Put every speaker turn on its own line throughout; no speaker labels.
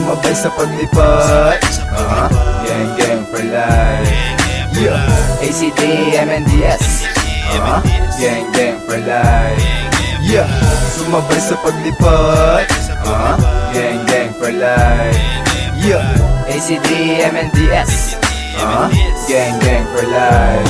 Sumabay sa paglipad uh-huh. Gang gang for life. Yeah. ACT MNDS uh-huh. Gang gang for life. Yeah. Sumabay sa paglipad uh-huh. Gang gang for life. Yeah. ACT MNDS uh-huh. Gang gang for life.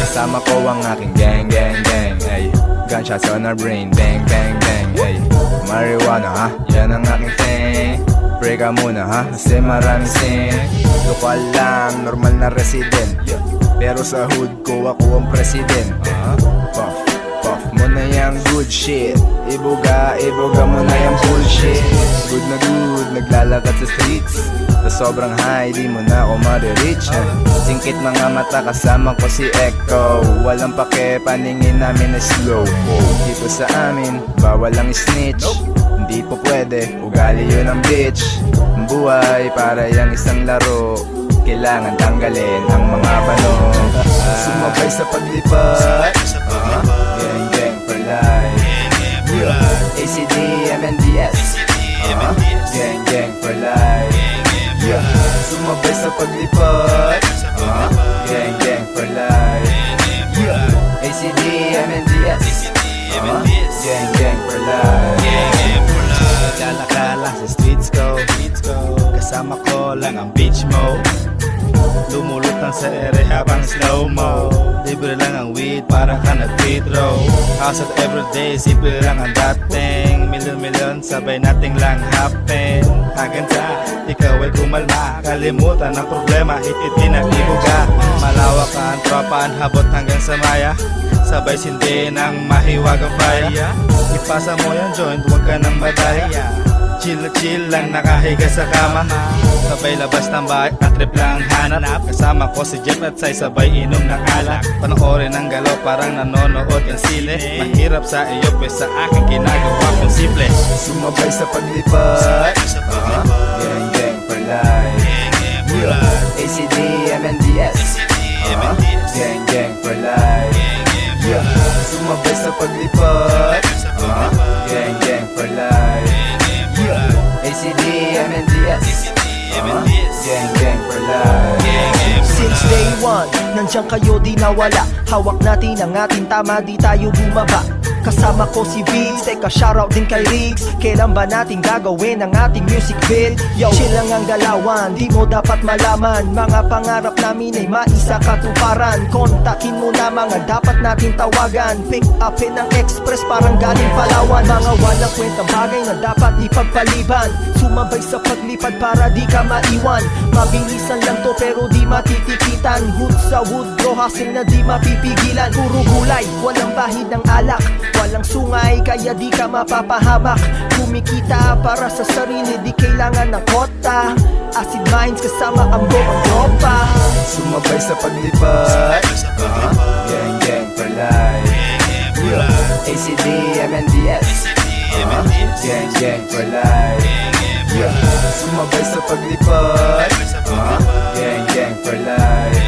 Kasama ko ang aking gang gang gang. Ay Gunshots on our brain. Bang bang bang. Ay Marijuana ha? Yan ang aking thing. Pray ka muna ha? Kasi maraming sin. Lokal lang Normal na resident. Pero sa hood ko ako ang president. Puff Puff mo na yung good shit. Ibuga, ibuga mo na yung bullshit. Good na good, naglalakad sa streets. Sa sobrang high, di mo na ako ma-reach eh. Singkit mga mata, kasama ko si Echo. Walang pake, paningin namin na slow Dito sa amin, bawal ang snitch. Hindi po pwede, ugali yun ang bitch. Ang buhay, para yung isang laro Kailangan tanggalin ang mga bano Sumabay sa paglipad uh-huh. Gang gang for life. ACD, MNDS uh-huh. Gang gang for life. Yeah. Sumabay sa paglipad. Uh-huh. Gang gang for life. Yeah. ACD, MNDS uh-huh. Gang gang for life.
Lalakala sa streets ko. Kasama ko lang ang beach mo Lumulutang sa ere habang slow mo. Libre lang ang weed para ka nag-free throw House at everyday, simple lang ang dating. Million-million, sabay nating lang happen. Haganda, ikaw ay kumalma. Kalimutan ang problema, hit-hitin at ibuga Malawak ang tropa, ang habot hanggang sa maya. Sabay sindi ng mahiwagang fire Ipasa mo yung joint, huwag ka nang madaya Chill na chill lang nakahiga sa kama. Sabay labas ng bahay at trip lang hanap. Kasama ko si Jeff at Sai sabay inom ng alak. Panoorin ang galaw parang nanonood ng sine Mahirap sa iyo pues sa akin ginagawa kong simple.
Sumabay sa paglipad uh-huh. Gang
Since day one, nandiyan kayo di nawala. Hawak natin ang ating tama, di tayo bumaba Kasama ko si Vince, teka shoutout din kay Riggs Kailan ba natin gagawin ang ating music vid? Yo, chill lang ang galawan, di mo dapat malaman. Mga pangarap namin ay maisa katuparan. Kontakin mo na mga dapat nating tawagan. Pick upin ang express parang galing Palawan. Mga walang kwentang bagay na dapat ipagpaliban. Sumabay sa paglipad para di ka maiwan. Mabilisan lang to pero di matitikitan. Hood sa wood bro, hustle na di mapipigilan Puro gulay, walang bahid ng alak Walang sungay, kaya di ka mapapahamak Kumikita para sa sarili, di kailangan ng kota Acid minds kasama ang buong tropa
Sumabay sa paglipad uh-huh. Gang gang life yeah. ACD, MNDS uh-huh. Gang gang life yeah. Sumabay sa paglipad uh-huh. Gang gang life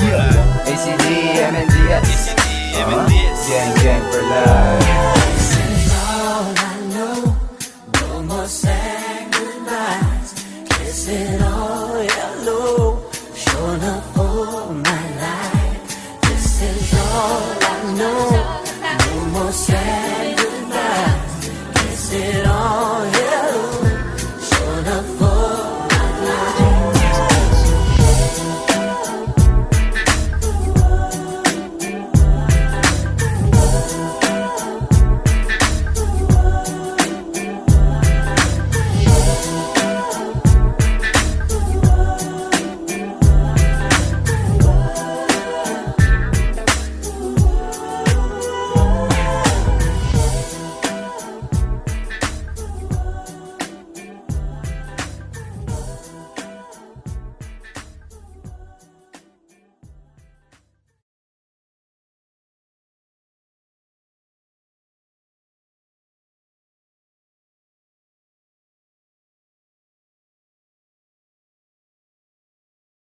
yeah. ACD, MNDS uh-huh. Gang gang for your second eyes.
Kiss it all yellow, shown up for my life. This is all.